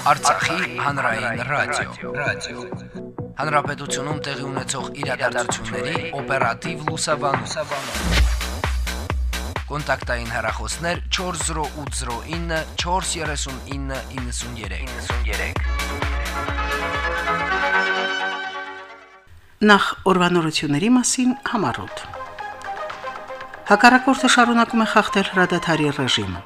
Արցախի հանրային ռադիո, ռադիո։ Հանրապետությունում տեղի ունեցող իրադարձությունների օպերատիվ լուսաբանում։ Կոնտակտային հեռախոսներ 40809 43993։ 93։ Նախ օրվանորությունների մասին համառոտ։ Հակառակորդը շարունակում է խախտել հրադադարի ռեժիմը։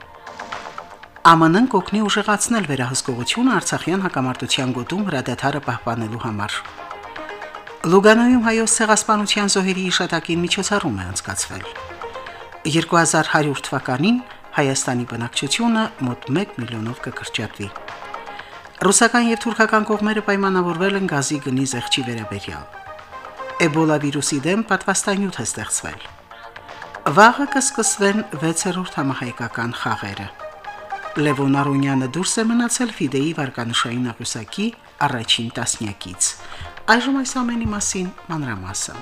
ԱՄՆ-ն կօգնի ուժեղացնել վերահսկողությունը Արցախյան հակամարտության գոտում հրադադարը պահպանելու համար։ Լուգանոյում հայոց ցեղասպանության զոհերի իշտակին միջոցառում է անցկացվել։ 2100 թվականին Հայաստանի բնակչությունը մոտ 1 միլիոնով կկրճատվի։ Ռուսական եւ թուրքական կողմերը պայմանավորվել են գազի գնի զեղչի վերաբերյալ։ Էբոլա վիրուսի դեմ պատվաստանյութ է ստեղծվել։ Վաղը կսկսվեն 6-րդ համահայկական խաղերը։ Լևոն Արոնյանը դուրս է մնացել Ֆիդեի վարկանշային աղյուսակի առաջին տասնյակից։ Այժմ այս ամենի մասին մանրամասն։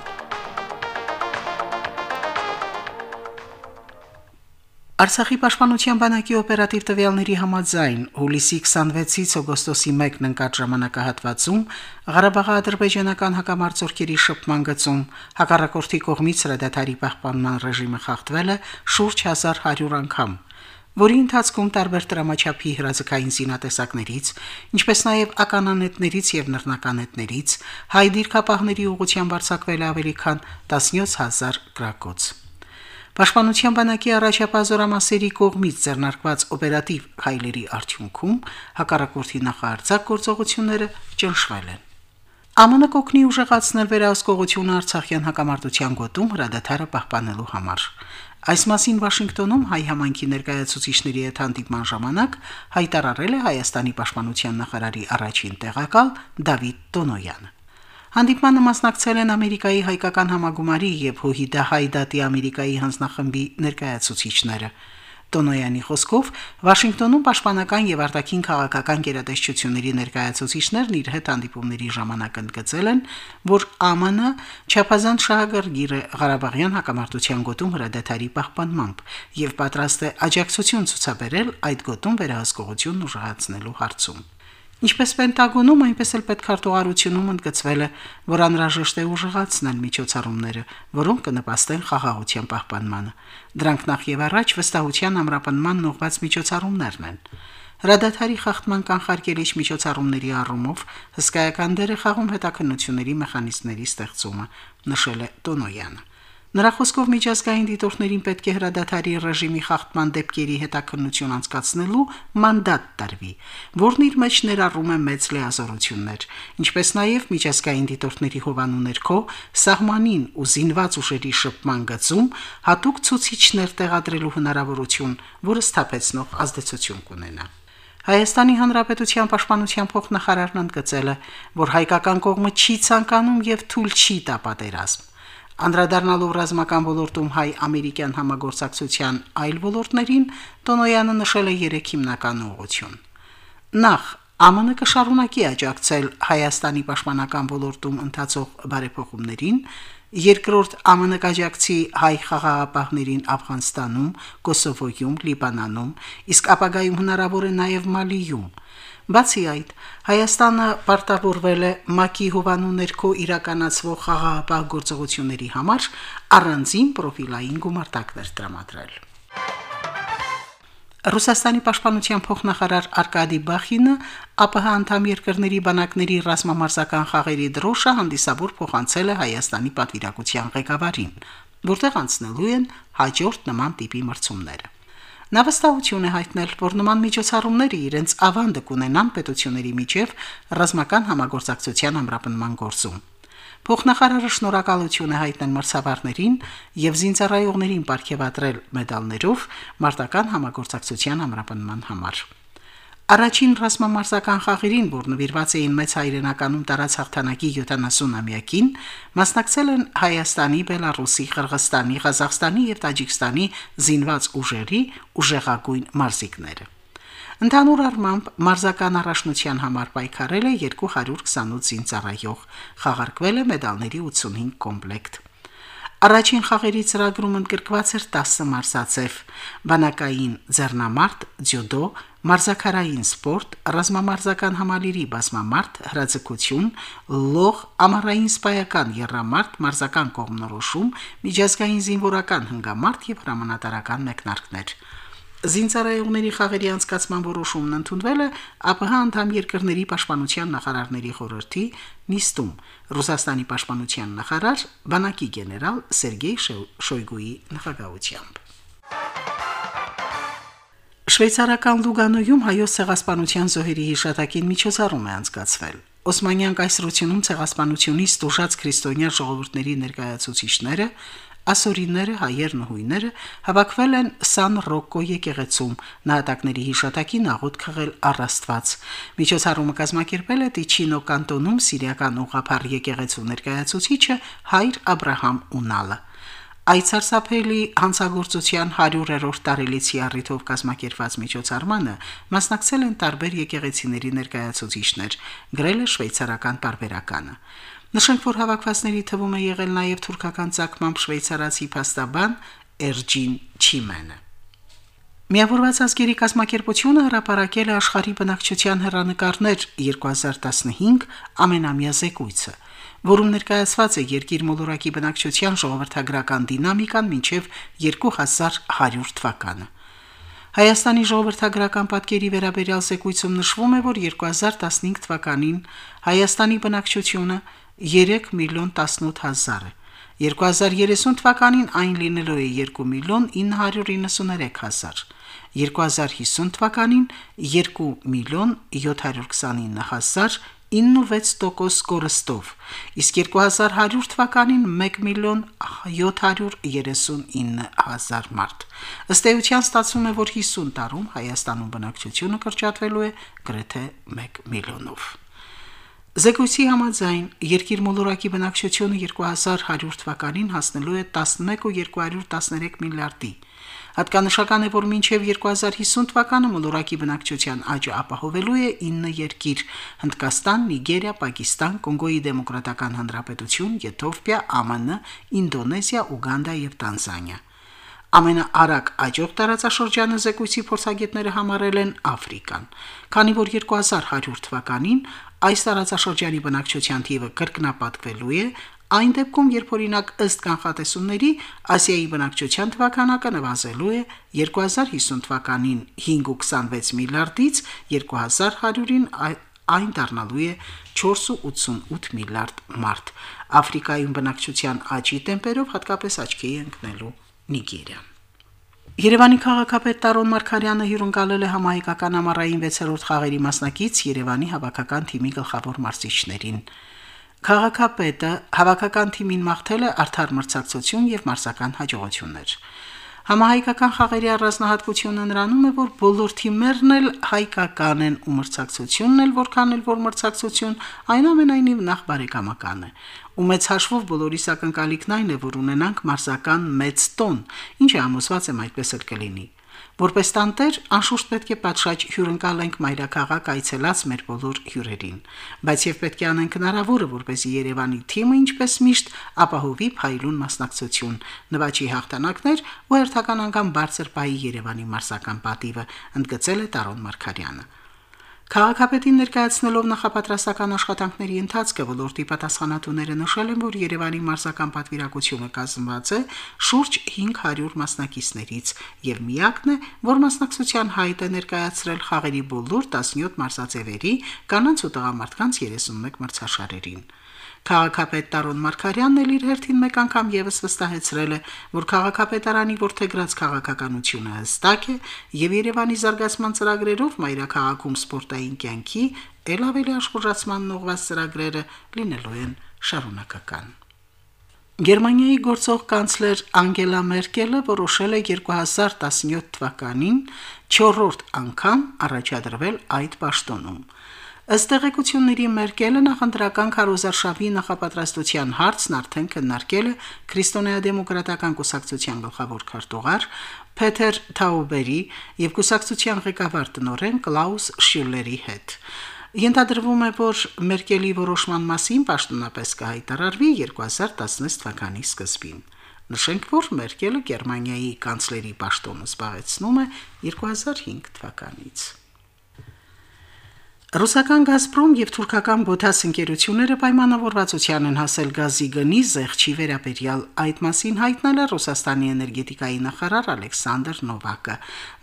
Արցախի պաշտպանության բանակի օպերատիվ տվյալների համաձայն հուլիսի 26-ից օգոստոսի 1-ն ընկած ժամանակահատվածում Ղարաբաղի ադրբեջանական հակամարտությունների շփման գծում հակառակորդի կողմից հրադադարի պահպանման ռեժիմը խախտվել է շուրջ 1100 անգամ որի ընթացքում տարբեր դրամաչափի հրաձգային զինատեսակներից, ինչպես նաև ականանետներից եւ նռնականետներից հայ դիրքապահների ուղղությամբ արձակվել ավելի քան 17000 գրակոց։ Պաշտպանության բանակի առաջապահ զորամասերի կողմից ձեռնարկված օպերատիվ քայլերի արդյունքում հակառակորդի նախարարցակ գործողությունները ճնշվել են։ ԱՄՆ կօգնի ուժեղացնել վերահսկողությունը Արցախյան հակամարտության գոտում հրադադարը պահպանելու համար։ Այս մասին Վաշինգտոնում հայ համայնքի ներկայացուցիչների հետ հանդիպման ժամանակ հայտարարել է Հայաստանի պաշտպանության նախարարի առաջին տեղակալ Դավիթ Տոնոյանը։ Հանդիպմանը մասնակցել են Ամերիկայի հայկական համագումարի եւ Հույդա Հայդատի Ամերիկայի հանձնախմբի ներկայացուցիչները։ Տոնոյանի խոսքով Վաշինգտոնում պաշտպանական եւ արտաքին քաղաքական գերատեսչությունների ներկայացուցիչներն իր հետ հանդիպումների ժամանակ ընդգծել են, որ ԱՄՆ չափազանց շահագրգիռ է Ղարաբաղյան հակամարտության գոտում հրադադարի պահպանմամբ եւ պատրաստ է աջակցություն ցուցաբերել այդ գոտում վերահսկողությունն ուժեղացնելու հարցում։ Ինչպես Պենտագոնում, այնպես էլ պետքարտուղարությունում ընդգծվել է, որ անհրաժեշտ է ուժեղացնել միջոցառումները, որոնք կնպաստեն խաղաղության պահպանմանը։ Դրանք նախ եւ առաջ վստահության ամրապնման ուղղված միջոցառումներն են։ Հրադադարի խախտման կանխարգելիչ միջոցառումների առումով հսկայական դեր է խաղում հետաքննությունների մեխանիզմների ստեղծումը, նշել է Տոնոյանը։ Նրա խոսքով միջազգային դիտորդներին պետք է հրադադարի ռեժիմի խախտման դեպքերի հետաքննություն անցկացնելու մանդատ տրվի, որն իր մեջ ներառում է մեծ լիազորություններ, ինչպես նաև միջազգային դիտորդների հովանու ներքո սահմանին ու զինված ուժերի շփման գծում հատուկ ցուցիչներ տեղադրելու հնարավորություն, որը սթափեցնող ազդեցություն կունենա։ Հայաստանի Հանրապետության պաշտպանության փոխնախարարն ընդգծել է, որ հայկական կողմը չի ցանկանում եւ թույլ չի տա պատերազմ։ Անդրադառնալով ռազմական ոլորտում հայ-ամերիկյան համագործակցության այլ ոլորտներին, Տոնոյանը նշել է երեք հիմնական ուղղություն։ Նախ ԱՄՆ կշարունակի աջակցել Հայաստանի պաշտպանական ոլորտում ընթացող բարեփոխումներին, երկրորդ ԱՄՆ կաջակցի հայ խաղաղապահներին Աֆղանստանում, Կոսովոյում, Լիբանանում, իսկ ապագայում հնարավոր է նաև Մալիում։ Բացի այդ, Հայաստանը պարտավորվել է ՄԱԿ-ի հովանու ներքո իրականացվող խաղաղապահ գործողությունների համար առանձին պրոֆիլային գումարտակներ տրամադրել։ Ռուսաստանի պաշտպանության փոխնախարար Արկադի Բախինը ԱՊՀ անդամ երկրների բանակների ռազմամարզական խաղերի դրոշը հանդիսավոր փոխանցել է Հայաստանի պատվիրակության ղեկավարին, որտեղ անցնելու են հաջորդ նման տիպի մրցումները։ Նա վստահություն է հայտնել, որ նման միջոցառումները իրենց ավանդը կունենան պետությունների միջև ռազմական համագործակցության ամրապնման գործում։ Փոխնախարարը շնորհակալություն է հայտնել մրցավարներին եւ զինծառայողներին ապարգևատրել մեդալներով մարտական համագործակցության ամրապնման համար։ Առաջին ռազմամարզական խաղերին, որ նվիրված էին մեծ հայրենականում տարած հաղթանակի 70-ամյակին, մասնակցել են Հայաստանի, Բելարուսի, Ղրղստանի, Ղազախստանի եւ Տաջիկստանի զինված ուժերի ուժեղագույն մարզիկները։ Ընդհանուր առմամբ մարզական առաջնության համար պայքարել է 228 զինծառայող, խաղարկվել է մեդալների 85 կոմպլեկտ։ Առաջին խաղերի ծրագրում ընդգրկված էր 10 մարզաձև՝ բանակային ձեռնամարտ, ձյուդո, մարզաքարային սպորտ, ռազմամարզական համալիրի բազմամարտ, հրաձգություն, լող, ամառային սպայական երրամարտ, մարզական կողմնորոշում, միջազգային զինվորական հնգամարտ եւ հրամանատարական մեկնարկներ։ Զինծառայողների խաղերի անցկացման որոշումն ընդունվել է ԱՊՀ անդամ երկրների պաշտպանության նախարարների խորհրդի նիստում Ռուսաստանի պաշտպանության նախարար բանակի գեներալ Սերգեյ Շոյգուի նախագահությամբ։ Շվեյցարական Լուգանոյում հայոց ցեղասպանության զոհերի հիշատակին միջոցառում է անցկացվել։ Օսմանյան կայսրությունում ցեղասպանությունից տուժած քրիստոնյա ժողովուրդների ներկայացուցիչները ասորիները, հայերն ու հույները հավաքվել են Սան Ռոկո եկեղեցում նահատակների հիշատակին աղոտ քղել առաստված։ Միջոցառումը կազմակերպել է Տիչինո կանտոնում սիրիական ուղղափառ եկեղեցու ներկայացուցիչը Հայր Աբ รา համ Ունալը։ Այդ սարսափելի հանցագործության 100-րդ տարելիցի առիթով կազմակերպված միջոցառմանը մասնակցել են տարբեր եկեղեցիների ներկայացուցիչներ, գրել է շվեյցարական տարբերականը։ Նշենք, որ հավաքվածների թվում է եղել նաև թուրքական ցակմամբ շվեյցարացի փաստաբան Էրջին Չիմենը։ Միավորված ազգերի կազմակերպությունը հրապարակել է աշխարհի բնակչության հերանեկարներ 2015 ամենամյա զեկույցը, որում ներկայացված է երկիր մոլորակի բնակչության ժողովրդագրական դինամիկան մինչև 2100 թվականը։ Հայաստանի ժողովրդագրական պատկերի վերաբերյալ զեկույցում նշվում է, որ 2015 թվականին Հայաստանի բնակչությունը 3 միլիոն 18 հազար է։ 2030 թվականին այն լինելու է 2 միլիոն 993 հազար։ 2050 թվականին 2 միլիոն 729 հազար 96% կորստով, իսկ 2100 թվականին 1 միլիոն 739 հազար մարդ։ Ըստ էության ստացվում է, որ 50 տարում Հայաստանում բնակչությունը կրճատվելու է գրեթե 1 միլիոնով։ Զեկույցի համաձայն երկիր մոլորակի բնակչությունը 2100 թվականին հասնելու է 11.213 միլիարդի։ Հատկանշական է, որ մինչև 2050 թվականը մոլորակի բնակչության աճը ապահովելու է 9 երկիր՝ Հնդկաստան, Նիգերիա, Պակիստան, Կոնգոյի Դեմոկրատական Հանրապետություն, Եթովպիա, ԱՄՆ, Ինդոնեզիա, Ուգանդա եւ Տանզանիա։ Ամենաարագ աճող տարածաշրջանը զեկույցի փորձագետները համարել են Աֆրիկան, քանի որ 2100 թվականին այս տարածաշրջանի բնակչության թիվը կրկնապատկվելու է, այն դեպքում, երբ օրինակ ըստ կանխատեսումների Ասիայի բնակչության թվականակը նվազելու է 2050 թվականին 5.26 միլիարդից 2100-ին այն դառնալու է 4.88 միլիարդ մարդ։ Աֆրիկայում բնակչության աճի տեմպերով հատկապես աչքի է ընկնելու Նիգերիան։ Երևանի քաղաքապետ Տարոն Մարկարյանը հյուրընկալել է համահայկական ամառային 6-րդ խաղերի մասնակից Երևանի հավաքական թիմի գլխավոր մարզիչներին։ Քաղաքապետը հավաքական թիմին մաղթել է արդար մրցակցություն եւ մարզական հաջողություններ։ Համահայկական խաղերի առանձնահատկությունը նրանում է, որ բոլոր թիմերն էլ հայկական են ու մրցակցությունն էլ որքան էլ որ մրցակցություն, այնուամենայնիվ նախ բարեկամական է։ Ու մեծ հաշվով բոլորիս ակնկալիքն այն է, որ ունենանք մարզական մեծ տոն, ինչը ամուսված եմ այդպես էլ կլինի։ Որպես տանտեր, անշուշտ պետք է պատշաճ հյուրընկալենք մայրաքաղաք այցելած մեր բոլոր հյուրերին, բայց եւ պետք է անենք հնարավորը, որպեսզի Երևանի թիմը ինչպես միշտ ապահովի փայլուն մասնակցություն, նվաճի հաղթանակներ ու հերթական անգամ բարձր պայի Երևանի մարսական պատիվը, ընդգծել է Տարոն Մարկարյանը։ Քաղաքապետին ներկայացնելով նախապատրաստական աշխատանքների ընթացքը ոլորտի պատասխանատուները նշել են, որ Երևանի մարզական պատվիրակությունը կազմված է շուրջ 500 մասնակիցներից եւ միակն է, որ մասնակցության հայտ է ներկայացրել խաղերի բոլոր 17 մարզաձևերի կանանց ու տղամարդկանց 31 մրցաշարերին։ Քաղաքապետ Տարոն Մարգարյանն էլ իր հերթին մեկ անգամ եւս վստահեցրել է, որ քաղաքապետարանի ворթեգրած քաղաքականությունը հստակ է եւ Երևանի զարգացման ծրագրերով մայրաքաղաքում սպորտային կյանքի ել ավելի աշխուժացման ուղղված ծրագրերը լինելու են շարունակական։ Գերմանիայի գործող կանցլեր Անգելա Մերկելը որոշել է 2017 թվականին 4-րդ անգամ առաջադրվել այդ պաշտոնում։ Ըստ տեղեկությունների Մերկելը նախընտրական քարոզարշավի նախապատրաստության հարցն արդեն քննարկել է Քրիստոնեա-դեմոկրատական կուսակցության գլխավոր քարտուղար Փեթեր Թաուբերի եւ կուսակցության ղեկավար տնօրեն Կլաուս Շյուլերի հետ։ Ենթադրվում է, որ Մերկելի որոշման մասին պաշտոնապես կհայտարարվի 2016 թվականի սկզբին։ Նշենք, որ Մերկելը Գերմանիայի կանցլերի պաշտոնը զբաղեցնում է 2005 թվականից։ Ռուսական «Գազպրոմ» եւ թուրքական «Բոթաս» ընկերությունները պայմանավորվածության են հասել գազի գնի զեղչի վերաբերյալ։ Այդ մասին հայտնել է Ռուսաստանի էներգետիկայի նախարար Ալեքսանդր Նովակը։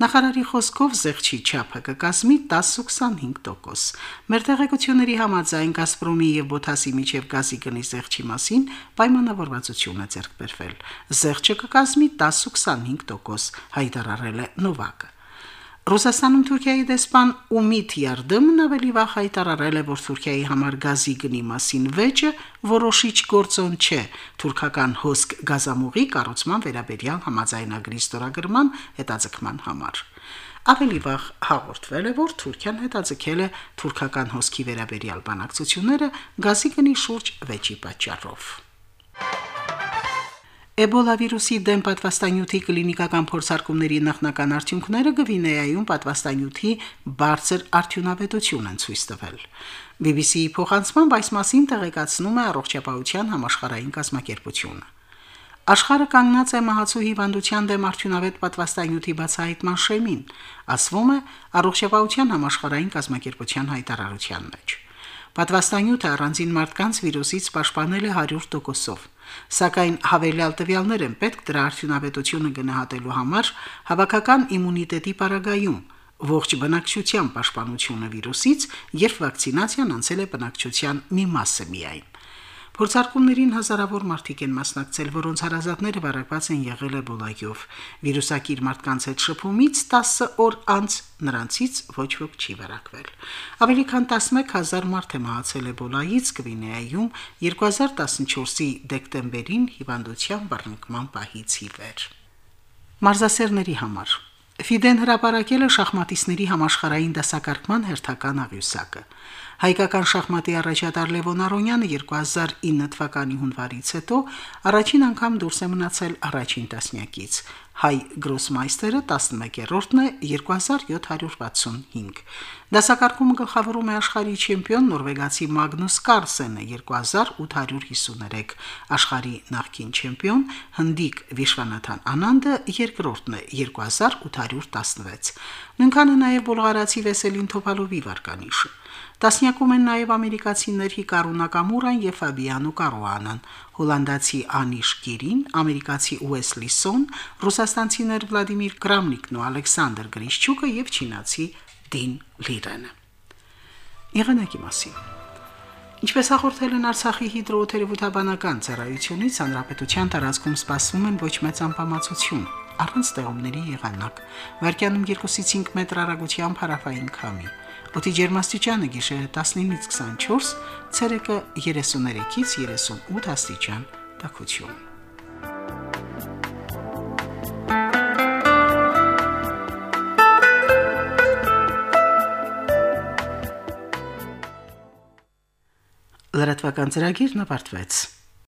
Նախարարի խոսքով զեղչի չափը կկազմի 10-25%։ Մեր տեղեկությունների համաձայն «Գազպրոմի» եւ «Բոթասի» միջև գազի գնի զեղչի մասին պայմանավորվածություն է ձեռք բերվել։ Զեղչը կկազմի 10-25%, հայտարարել է Նովակը։ Ռուսաստանում Թուրքիայի դեսպան Ումիթ Յարդեմն ավելի վաղ հայտարարել է, որ Թուրքիայի համար գազի գնի մասին վեճը որոշիչ գործոն չէ թուրքական հոսք գազամուղի կառուցման վերաբերյալ համաձայնագրի ստորագրման հետաձգման համար։ Ավելի վաղ հաղորդվել է, որ Թուրքիան հետաձգել է թուրքական հոսքի վերաբերյալ բանակցությունները գազի գնի շուրջ վեճի պատճառով։ Էբոլա վիրուսի դեմ պատվաստանյութի կլինիկական փորձարկումների նախնական արդյունքները Գվինեայում պատվաստանյութի բարձր արդյունավետություն են ցույց տվել։ BBC-ի փոխանցմամբ այս մասին տեղեկացնում է առողջապահության համաշխարհային կազմակերպությունը։ Աշխարհը կանգնած է մահացու հիվանդության դեմ արդյունավետ պատվաստանյութի բացահայտման շեմին, ասվում է առողջապահության համաշխարհային կազմակերպության հայտարարության մեջ։ Պատվաստանյութը առանձին մարդկանց վիրուսից պաշտպանել է 100%-ով, սակայն հավելյալ տվյալներ են պետք դրա արդյունավետությունը գնահատելու համար հավաքական իմունիտետի պարագայում ողջ բնակչության պաշտպանությունը վիրուսից, երբ վակցինացիան անցել է բնակչության մի մասը միայն։ Փորձարկումներին հազարավոր մարդիկ են մասնակցել, որոնց հարազատները վարակված են եղել Էբոլայով։ Վիրուսակիր մարդկանց հետ շփումից 10 օր անց նրանցից ոչ ոք չի վարակվել։ Ավելի քան 11000 մարդ է մահացել Էբոլայից Գվինեայում 2014-ի դեկտեմբերին հիվանդության բռնկման պահից ի վեր։ Մարզասերների համար. Ֆիդեն հրապարակել է շախմատիստների համաշխարհային դասակարգման հերթական աղյուսակը։ Հայկական շախմատի առաջատար Լևոն Արոնյանը 2009 թվականի հունվարից հետո առաջին անգամ դուրս է մնացել առաջին տասնյակից։ Հայ գրոսմայստերը 11-րդն է 2765։ Դասակարգումը գլխավորում է աշխարհի չեմպիոն նորվեգացի Մագնուս Կարլսենը 2853, աշխարհի նախկին չեմպիոն հնդիկ Վիշվանաթան Անանդը երկրորդն է 2816։ Նույնքան է նաև բոլղարացի Վեսելին Թոփալովի վարկանիշը։ Տասնյակում են նաև ամերիկացիներ Հիկարու Նակամուրան եւ Ֆաբիանո Կարոանան, հոլանդացի Անիշ Գիրին, ամերիկացի Ուեսլի Սոն, ռուսաստանցիներ Վլադիմիր Կրամնիկն ու Ալեքսանդր Գրիշչուկը եւ չինացի Դին Լիրենը։ Եղանակի մասին Ինչպես հաղորդել են Արցախի հիդրոթերապևտաբանական ծառայությունից, հանրապետության տարածքում սպասվում են ոչ մեծ անբավարարություն, առանց ստեղումների եղանակ։ Վարկյանում 2-ից 5 մետր արագությամբ հարավային քամի։ Օդի ջերմաստիճանը գիշերը 19-ից 24, ցերեկը 33-ից 38 աստիճան տաքություն։ Լրատվական ծրագիրն ավարտվեց։